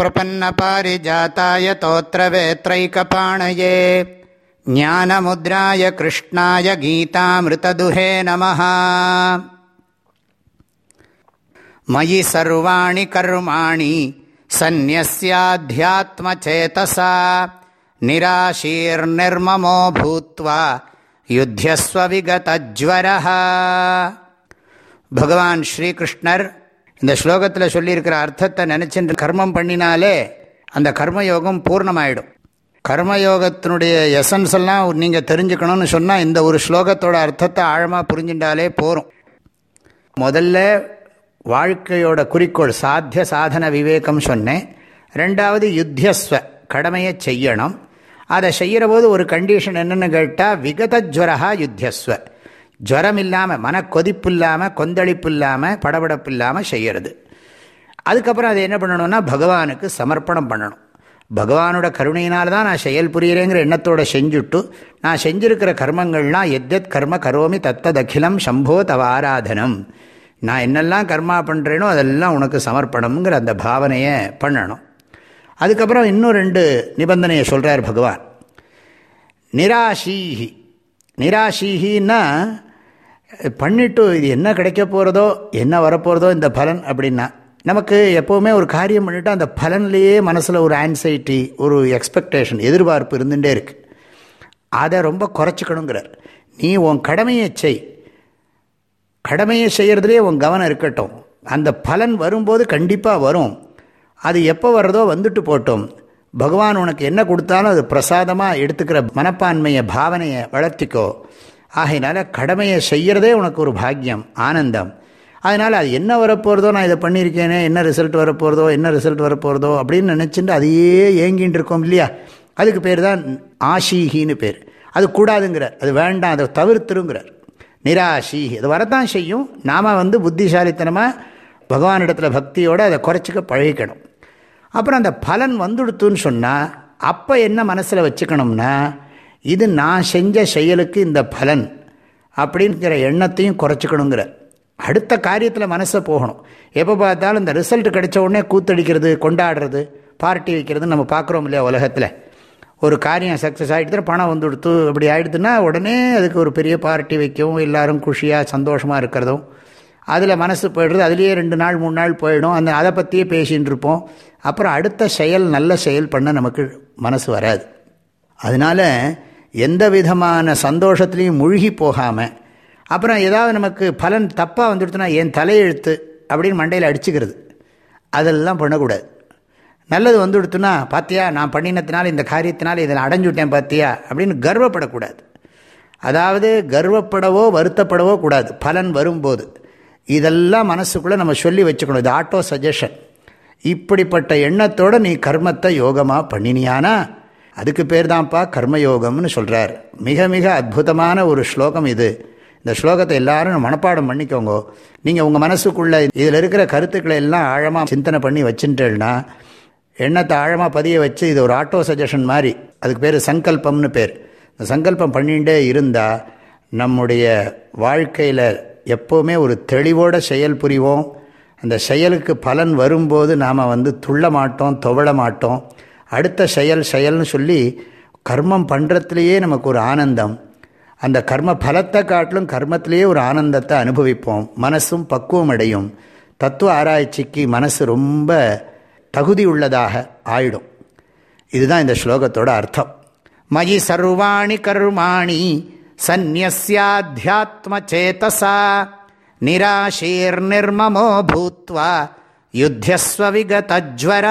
पन्नपरिजाताय तोत्रवेत्रैकपाणये। ज्ञानमुद्राय कृष्णाय गीतामृतदुहे नमः। मयि सर्वाणि कर्माणि सन्न्यस्याध्यात्मचेतसा। निराशीर्निर्ममो भूत्वा युध्यस्व भगवान् श्रीकृष्ण இந்த ஸ்லோகத்தில் சொல்லியிருக்கிற அர்த்தத்தை நினச்சிட்டு கர்மம் பண்ணினாலே அந்த கர்மயோகம் பூர்ணமாயிடும். கர்மயோகத்தினுடைய எசன்ஸ் எல்லாம் நீங்கள் தெரிஞ்சுக்கணும்னு சொன்னால் இந்த ஒரு ஸ்லோகத்தோட அர்த்தத்தை ஆழமாக புரிஞ்சுட்டாலே போகும் முதல்ல வாழ்க்கையோட குறிக்கோள் சாத்திய சாதன விவேகம் சொன்னேன். ரெண்டாவது யுத்தியஸ்வ கடமையை செய்யணும். அதை செய்கிற போது ஒரு கண்டிஷன் என்னென்னு கேட்டால் விகதஜ்வரா யுத்தியஸ்வ. ஜுரம் இல்லாமல் மனக்கொதிப்பு இல்லாமல் கொந்தளிப்பு இல்லாமல் படபடப்பு இல்லாமல் செய்கிறது அதுக்கப்புறம் அதை என்ன பண்ணணும்னா பகவானுக்கு சமர்ப்பணம் பண்ணணும். பகவானோட கருணையினால் தான் நான் செயல் புரியிறேங்கிற எண்ணத்தோடு செஞ்சுட்டு நான் செஞ்சிருக்கிற கர்மங்கள்லாம் எத்தத் கர்ம கரோமி தத்ததகிலம் சம்போ தவ ஆராதனம். நான் என்னெல்லாம் கர்மா பண்ணுறேனோ அதெல்லாம் உனக்கு சமர்ப்பணம்ங்கிற அந்த பாவனையை பண்ணணும். அதுக்கப்புறம் இன்னும் ரெண்டு நிபந்தனையை சொல்கிறார் பகவான். நிராசீஹி நிராசீகின்னா பண்ணிட்டு இது என்ன கிடைக்க போகிறதோ என்ன வரப்போகிறதோ இந்த பலன் அப்படின்னா நமக்கு எப்போவுமே ஒரு காரியம் பண்ணிவிட்டு அந்த பலன்லேயே மனசில் ஒரு ஆன்சைட்டி ஒரு எக்ஸ்பெக்டேஷன் எதிர்பார்ப்பு இருந்துகிட்டே இருக்குது அதை ரொம்ப குறைச்சிக்கணுங்கிறார். நீ உன் கடமையை செய். கடமையை செய்கிறதுலே உன் கவனம் இருக்கட்டும். அந்த பலன் வரும்போது கண்டிப்பாக வரும். அது எப்போ வர்றதோ வந்துட்டு போட்டோம். பகவான் உனக்கு என்ன கொடுத்தாலும் அது பிரசாதமாக எடுத்துக்கிற மனப்பான்மையை பாவனையை வளர்த்திக்கோ. ஆகையினால கடமையை செய்கிறதே உனக்கு ஒரு பாக்கியம் ஆனந்தம். அதனால் அது என்ன வரப்போகிறதோ நான் இதை பண்ணியிருக்கேனே என்ன ரிசல்ட் வரப்போகிறதோ என்ன ரிசல்ட் வரப்போகிறதோ அப்படின்னு நினச்சிட்டு அதையே ஏங்கின்னு இருக்கோம் இல்லையா? அதுக்கு பேர் தான் ஆஷீகின்னு பேர். அது கூடாதுங்கிறார். அது வேண்டாம் அதை தவிர்த்துருங்கிறார். நிராஷீகி அது வரத்தான் செய்யும். நாம் வந்து புத்திசாலித்தனமாக பகவானிடத்தில் பக்தியோடு அதை குறைச்சிக்க பழகிக்கணும். அப்புறம் அந்த பலன் வந்துடுத்துன்னு சொன்னால் அப்போ என்ன மனசில் வச்சுக்கணும்னா இது நான் செஞ்ச செயலுக்கு இந்த பலன் அப்படிங்கிற எண்ணத்தையும் குறைச்சிக்கணுங்கிற. அடுத்த காரியத்தில் மனசை போகணும். எப்போ பார்த்தாலும் இந்த ரிசல்ட் கிடைச்ச உடனே கூத்தடிக்கிறது கொண்டாடுறது பார்ட்டி வைக்கிறது நம்ம பார்க்குறோம் இல்லையா உலகத்தில். ஒரு காரியம் சக்ஸஸ் ஆகிடுத்து பணம் வந்து கொடுத்து அப்படி ஆகிடுதுன்னா உடனே அதுக்கு ஒரு பெரிய பார்ட்டி வைக்கவும் எல்லோரும் குஷியாக சந்தோஷமாக இருக்கிறதும் அதில் மனசு போயிடுறது அதுலேயே ரெண்டு நாள் மூணு நாள் போயிடும். அந்த அதை பற்றியே பேசின்னு இருப்போம். அப்புறம் அடுத்த செயல் நல்ல செயல் பண்ண நமக்கு மனசு வராது. அதனால் எந்த விதமான சந்தோஷத்துலேயும் மூழ்கி போகாமல் அப்புறம் ஏதாவது நமக்கு பலன் தப்பாக வந்துடுத்துனா என் தலையெழுத்து அப்படின்னு மண்டையில் அடிச்சுக்கிறது. அதெல்லாம் பண்ணக்கூடாது. நல்லது வந்து பார்த்தியா நான் பண்ணினத்தினால இந்த காரியத்தினால இதில் அடைஞ்சுட்டேன் பார்த்தியா அப்படின்னு கர்வப்படக்கூடாது. அதாவது கர்வப்படவோ வருத்தப்படவோ கூடாது. பலன் வரும்போது. இதெல்லாம் மனசுக்குள்ளே நம்ம சொல்லி வச்சுக்கணும். இது ஆட்டோ சஜஷன் இப்படிப்பட்ட எண்ணத்தோடு நீ கர்மத்தை யோகமாக பண்ணினியானா? அதுக்கு பேர் தான்ப்பா கர்மயோகம்னு சொல்கிறார் மிக மிக அற்புதமான ஒரு ஸ்லோகம் இது. இந்த ஸ்லோகத்தை எல்லாரும் மனப்பாடம் பண்ணிக்கோங்க. நீங்கள் உங்கள் மனசுக்குள்ளே இதில் இருக்கிற கருத்துக்களை எல்லாம் ஆழமாக சிந்தனை பண்ணி வச்சுட்டேன்னா எண்ணத்தை ஆழமாக பதிய வச்சு இது ஒரு ஆட்டோ சஜஷன் மாதிரி. அதுக்கு பேர் சங்கல்பம்னு பேர். இந்த சங்கல்பம் பண்ணிகிட்டே இருந்தால் நம்முடைய வாழ்க்கையில் எப்போவுமே ஒரு தெளிவோட செயல் புரிவோம். அந்த செயலுக்கு பலன் வரும்போது நாம் வந்து துள்ள மாட்டோம் துவள மாட்டோம். அடுத்த செயல் செயல்னு சொல்லி கர்மம் பண்ணுறதுலேயே நமக்கு ஒரு ஆனந்தம். அந்த கர்ம பலத்தை காட்டிலும் கர்மத்திலேயே ஒரு ஆனந்தத்தை அனுபவிப்போம். மனசும் பக்குவம் அடையும். தத்துவ ஆராய்ச்சிக்கு மனசு ரொம்ப தகுதி உள்ளதாக ஆயிடும். இதுதான் இந்த ஸ்லோகத்தோட அர்த்தம். மயி சர்வாணி கர்மாணி சந்நியாத்ம சேதசா நிராசீர் நிர்மமோ பூத்வா யுத்தியஸ்வவிகதஜ்வர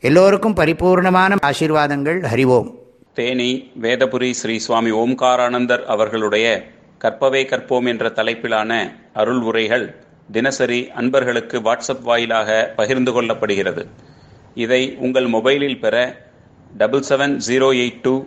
எல்லோருக்கும் பரிபூர்ணமான ஆசீர்வாதங்கள். ஹரிவோம் தேனி வேதபுரி ஸ்ரீ சுவாமி ஓம்காரானந்தர் அவர்களுடைய கற்பவே கற்போம் என்ற தலைப்பிலான அருள் உரைகள் தினசரி அன்பர்களுக்கு வாட்ஸ்அப் வாயிலாக பகிர்ந்து கொள்ளப்படுகிறது. இதை உங்கள் மொபைலில் பெற double seven zero eight two